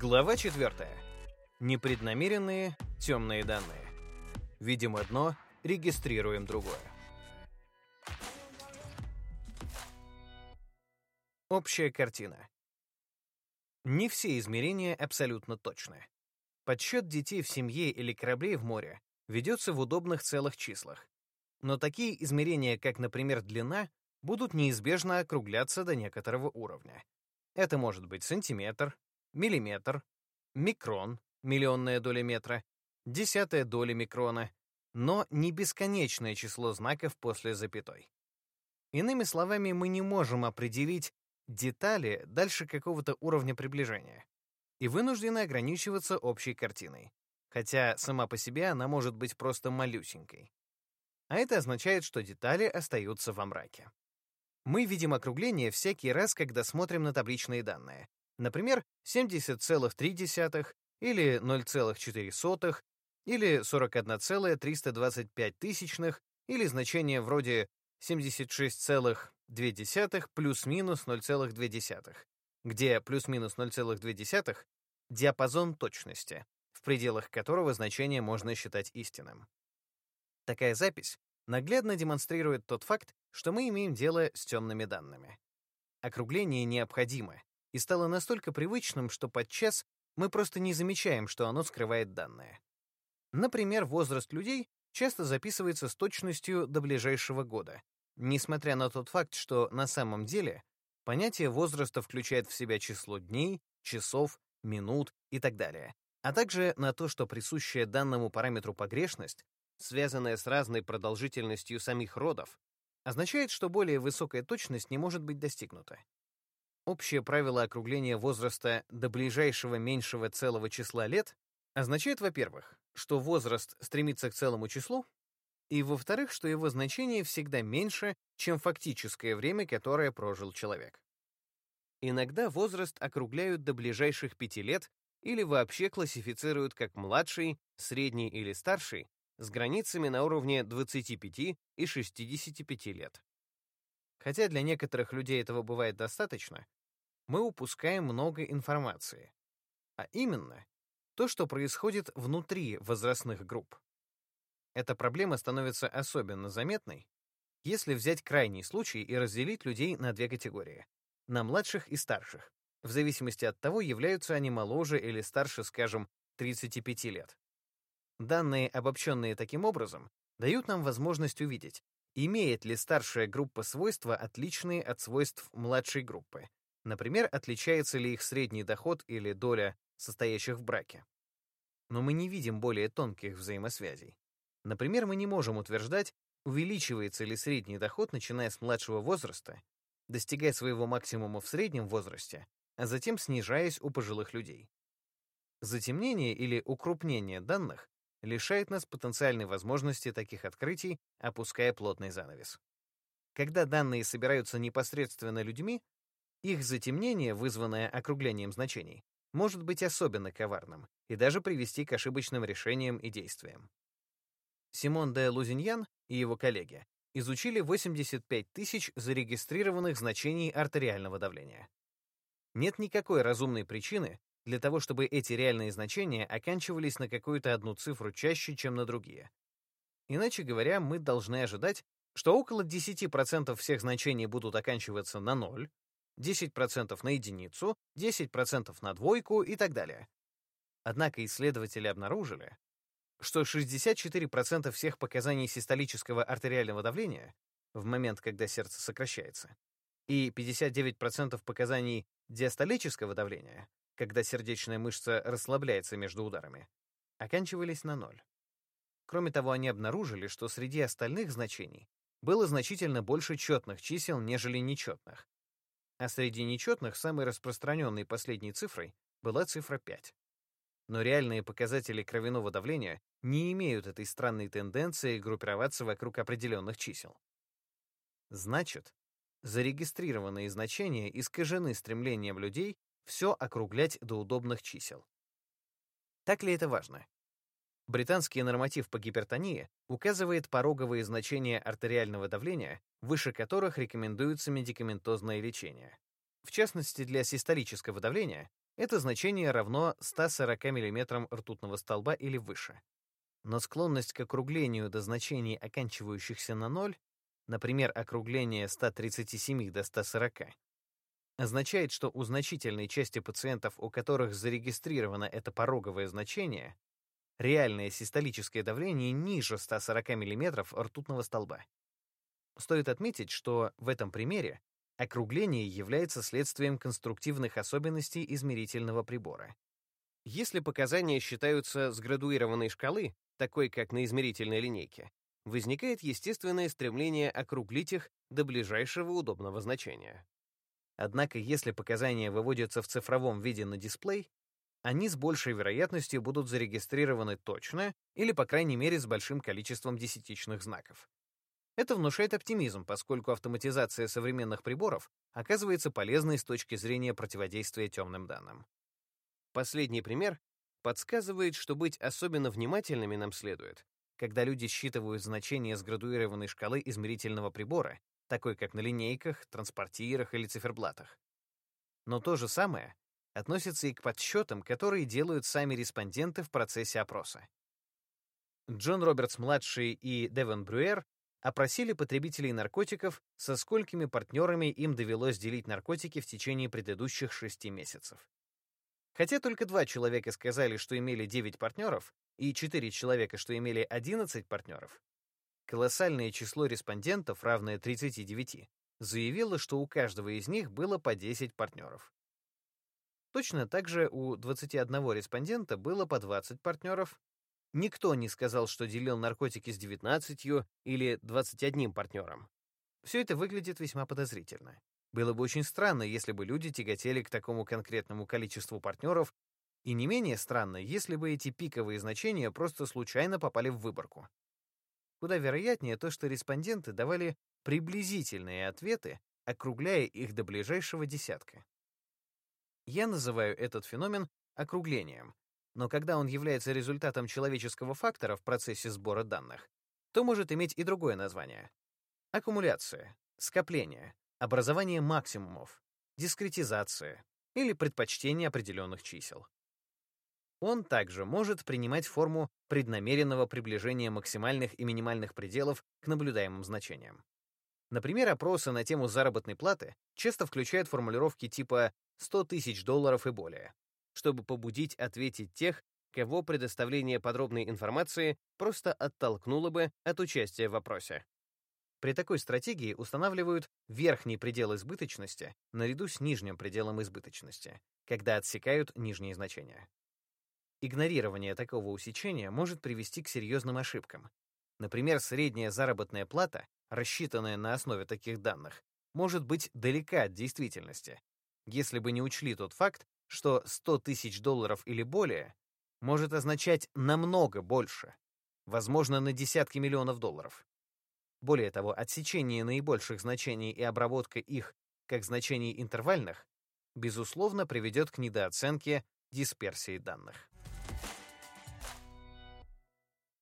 Глава 4. Непреднамеренные темные данные. Видим одно, регистрируем другое. Общая картина. Не все измерения абсолютно точны. Подсчет детей в семье или кораблей в море ведется в удобных целых числах. Но такие измерения, как, например, длина, будут неизбежно округляться до некоторого уровня. Это может быть сантиметр, миллиметр, микрон, миллионная доля метра, десятая доля микрона, но не бесконечное число знаков после запятой. Иными словами, мы не можем определить детали дальше какого-то уровня приближения и вынуждены ограничиваться общей картиной, хотя сама по себе она может быть просто малюсенькой. А это означает, что детали остаются во мраке. Мы видим округление всякий раз, когда смотрим на табличные данные, Например, 70,3 или 0,4 или 41,325 тысячных или значение вроде 76,2 плюс-минус 0,2, где плюс-минус 0,2 — диапазон точности, в пределах которого значение можно считать истинным. Такая запись наглядно демонстрирует тот факт, что мы имеем дело с темными данными. Округление необходимо, и стало настолько привычным, что подчас мы просто не замечаем, что оно скрывает данные. Например, возраст людей часто записывается с точностью до ближайшего года, несмотря на тот факт, что на самом деле понятие возраста включает в себя число дней, часов, минут и так далее, а также на то, что присущая данному параметру погрешность, связанная с разной продолжительностью самих родов, означает, что более высокая точность не может быть достигнута. Общее правило округления возраста до ближайшего меньшего целого числа лет означает, во-первых, что возраст стремится к целому числу, и, во-вторых, что его значение всегда меньше, чем фактическое время, которое прожил человек. Иногда возраст округляют до ближайших пяти лет или вообще классифицируют как младший, средний или старший с границами на уровне 25 и 65 лет. Хотя для некоторых людей этого бывает достаточно, мы упускаем много информации. А именно, то, что происходит внутри возрастных групп. Эта проблема становится особенно заметной, если взять крайний случай и разделить людей на две категории — на младших и старших, в зависимости от того, являются они моложе или старше, скажем, 35 лет. Данные, обобщенные таким образом, дают нам возможность увидеть, имеет ли старшая группа свойства, отличные от свойств младшей группы, Например, отличается ли их средний доход или доля состоящих в браке. Но мы не видим более тонких взаимосвязей. Например, мы не можем утверждать, увеличивается ли средний доход, начиная с младшего возраста, достигая своего максимума в среднем возрасте, а затем снижаясь у пожилых людей. Затемнение или укрупнение данных лишает нас потенциальной возможности таких открытий, опуская плотный занавес. Когда данные собираются непосредственно людьми, их затемнение, вызванное округлением значений, может быть особенно коварным и даже привести к ошибочным решениям и действиям. Симон де Лузиньян и его коллеги изучили 85 тысяч зарегистрированных значений артериального давления. Нет никакой разумной причины для того, чтобы эти реальные значения оканчивались на какую-то одну цифру чаще, чем на другие. Иначе говоря, мы должны ожидать, что около 10% всех значений будут оканчиваться на 0, 10% на единицу, 10% на двойку и так далее. Однако исследователи обнаружили, что 64% всех показаний систолического артериального давления в момент, когда сердце сокращается, и 59% показаний диастолического давления, когда сердечная мышца расслабляется между ударами, оканчивались на ноль. Кроме того, они обнаружили, что среди остальных значений было значительно больше четных чисел, нежели нечетных, а среди нечетных самой распространенной последней цифрой была цифра 5. Но реальные показатели кровяного давления не имеют этой странной тенденции группироваться вокруг определенных чисел. Значит, зарегистрированные значения искажены стремлением людей все округлять до удобных чисел. Так ли это важно? Британский норматив по гипертонии указывает пороговые значения артериального давления, выше которых рекомендуется медикаментозное лечение. В частности, для систолического давления это значение равно 140 мм ртутного столба или выше. Но склонность к округлению до значений, оканчивающихся на ноль, например, округление 137 до 140, означает, что у значительной части пациентов, у которых зарегистрировано это пороговое значение, реальное систолическое давление ниже 140 мм ртутного столба. Стоит отметить, что в этом примере округление является следствием конструктивных особенностей измерительного прибора. Если показания считаются с градуированной шкалы, такой как на измерительной линейке, возникает естественное стремление округлить их до ближайшего удобного значения. Однако, если показания выводятся в цифровом виде на дисплей, они с большей вероятностью будут зарегистрированы точно или, по крайней мере, с большим количеством десятичных знаков. Это внушает оптимизм, поскольку автоматизация современных приборов оказывается полезной с точки зрения противодействия темным данным. Последний пример подсказывает, что быть особенно внимательными нам следует, когда люди считывают значения с градуированной шкалы измерительного прибора, такой как на линейках, транспортирах или циферблатах. Но то же самое относится и к подсчетам, которые делают сами респонденты в процессе опроса. Джон Робертс-младший и Девон Брюер опросили потребителей наркотиков, со сколькими партнерами им довелось делить наркотики в течение предыдущих шести месяцев. Хотя только два человека сказали, что имели 9 партнеров, и 4 человека, что имели 11 партнеров, колоссальное число респондентов, равное 39, заявило, что у каждого из них было по 10 партнеров. Точно так же у 21 респондента было по 20 партнеров, Никто не сказал, что делил наркотики с 19 или 21 партнером. Все это выглядит весьма подозрительно. Было бы очень странно, если бы люди тяготели к такому конкретному количеству партнеров, и не менее странно, если бы эти пиковые значения просто случайно попали в выборку. Куда вероятнее то, что респонденты давали приблизительные ответы, округляя их до ближайшего десятка. Я называю этот феномен округлением, но когда он является результатом человеческого фактора в процессе сбора данных, то может иметь и другое название. Аккумуляция, скопление, образование максимумов, дискретизация или предпочтение определенных чисел. Он также может принимать форму преднамеренного приближения максимальных и минимальных пределов к наблюдаемым значениям. Например, опросы на тему заработной платы часто включают формулировки типа «100 тысяч долларов и более», чтобы побудить ответить тех, кого предоставление подробной информации просто оттолкнуло бы от участия в вопросе. При такой стратегии устанавливают верхний предел избыточности наряду с нижним пределом избыточности, когда отсекают нижние значения. Игнорирование такого усечения может привести к серьезным ошибкам. Например, средняя заработная плата, рассчитанная на основе таких данных, может быть далека от действительности, если бы не учли тот факт, что 100 тысяч долларов или более может означать намного больше, возможно, на десятки миллионов долларов. Более того, отсечение наибольших значений и обработка их как значений интервальных, безусловно, приведет к недооценке дисперсии данных.